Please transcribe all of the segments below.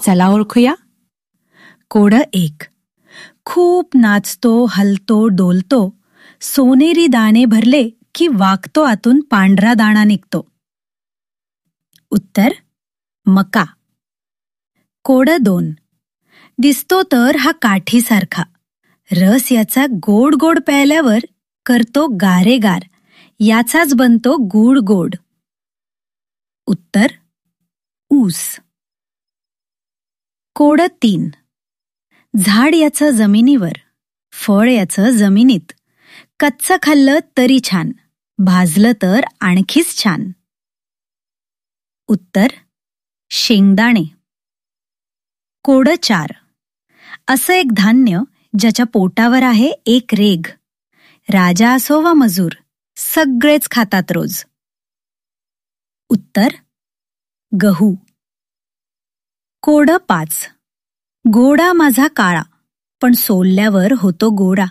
चला ओळखूया. कोड एक. खूप नाचतो हलतो डोलतो सोनेरी दाणे भरले की वागतो आतून पांढरा दाणा निघतो. उत्तर मका. कोड दोन. दिसतो तर हा काठीसारखा. रस याचा गोड गोड प्यायल्यावर करतो गारेगार. याचाच बनतो गूड गोड. उत्तर ऊस. कोड तीन. झाड याचं जमिनीवर फळ याचं जमिनीत. कच्चं खाल्लं तरी छान भाजलं तर आणखीच छान. उत्तर शेंगदाणे. कोड चार. असं एक धान्य ज्याच्या पोटावर आहे एक रेग राजा असो वा मजूर सगळेच खातात रोज. उत्तर गहू. कोड पाच. गोडा माझा काळा पण सोलल्यावर होतो गोडा.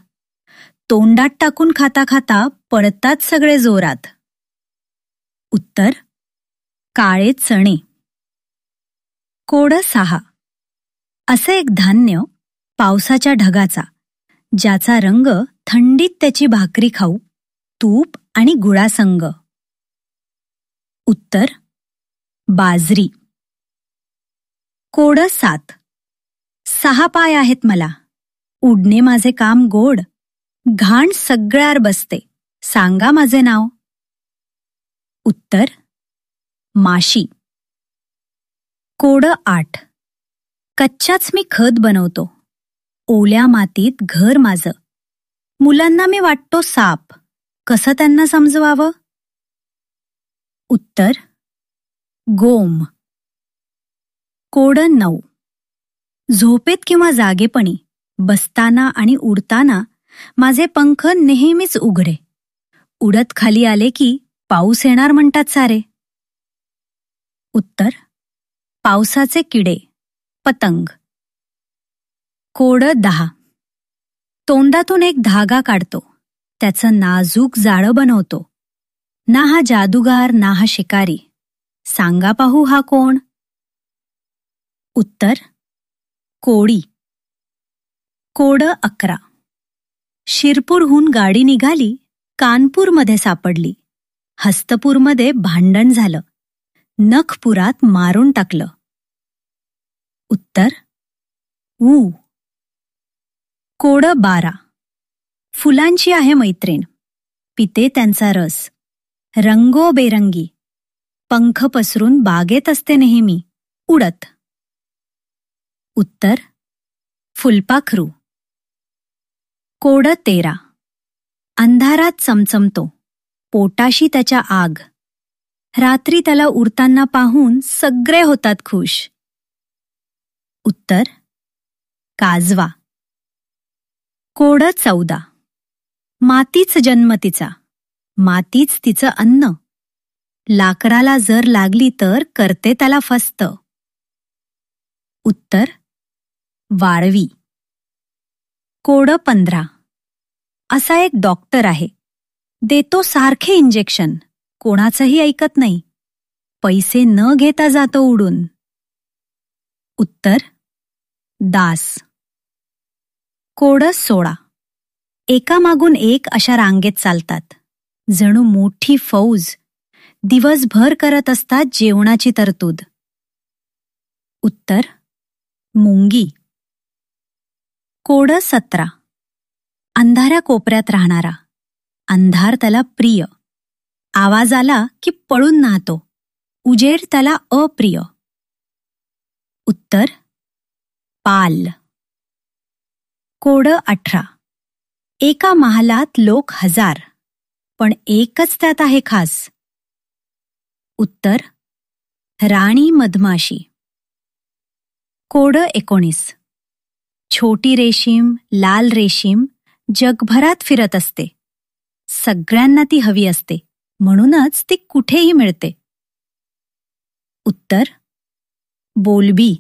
तोंडात टाकून खाता खाता पडतात सगळे जोरात. उत्तर काळे चणे. कोड सहा. असे एक धान्य पावसाच्या ढगाचा ज्याचा रंग थंडीत त्याची भाकरी खाऊ तूप आणि गुळासंग. उत्तर बाजरी. कोड सात. सहा पाय आहेत मला. उडणे माझे काम गोड. घाण सगळ्यार बसते. सांगा माझे नाव. उत्तर. माशी. कोड आठ. कच्च्याच मी खत बनवतो. ओल्या मातीत घर माझं. मुलांना मी वाटतो साप. कसं त्यांना समजवावं? उत्तर. गोम. कोडन नऊ. झोपेत किंवा जागेपणी बसताना आणि उडताना माझे पंख नेहमीच उघडे. उडत खाली आले की पाऊस येणार म्हणतात सारे. उत्तर पावसाचे किडे पतंग. कोड दहा. तोंडातून एक धागा काढतो. त्याचं नाजूक जाळं बनवतो. ना हा जादूगार ना हा शिकारी. सांगा पाहू हा कोण? उत्तर कोडी. कोड अकरा. शिरपूरहून गाडी निघाली कानपूरमध्ये सापडली. हस्तपूरमध्ये भांडण झालं. नखपुरात मारून टाकलं. उत्तर ऊ. कोड बारा. फुलांची आहे मैत्रीण. पिते त्यांचा रस. रंगोबेरंगी. पंख पसरून बागेत असते नेहमी. उडत. उत्तर फुलपाखरू. कोड तेरा. अंधारात चमचमतो. पोटाशी त्याच्या आग. रात्री त्याला उरताना पाहून सगळे होतात खुश. उत्तर काजवा. कोड चौदा. मातीच जन्म तिचा. मातीच तिचं अन्न. लाकडाला जर लागली तर करते त्याला फस्त. उत्तर वाळवी कोड पंधरा. असा एक डॉक्टर आहे. देतो सारखे इंजेक्शन कोणाचंही ऐकत नाही. पैसे न घेता जातो उडून. उत्तर दास. कोड सोळा. एकामागून एक अशा रांगेत चालतात. जणू मोठी फौज. दिवसभर करत असतात जेवणाची तरतूद. उत्तर मुंगी. कोड सतरा. अंधाऱ्या कोपऱ्यात राहणारा. अंधार त्याला प्रिय. आवाज आला की पळून नाहतो. उजेड त्याला अप्रिय. उत्तर पाल. कोड अठरा. एका महालात लोक हजार पण एकच त्यात आहे खास. उत्तर राणी मधमाशी. कोड एकोणीस. छोटी रेशीम लाल रेशीम जगभरात फिरत असते. सगळ्यांना ती हवी असते. म्हणूनच ती कुठेही मिळते. उत्तर बोलबी.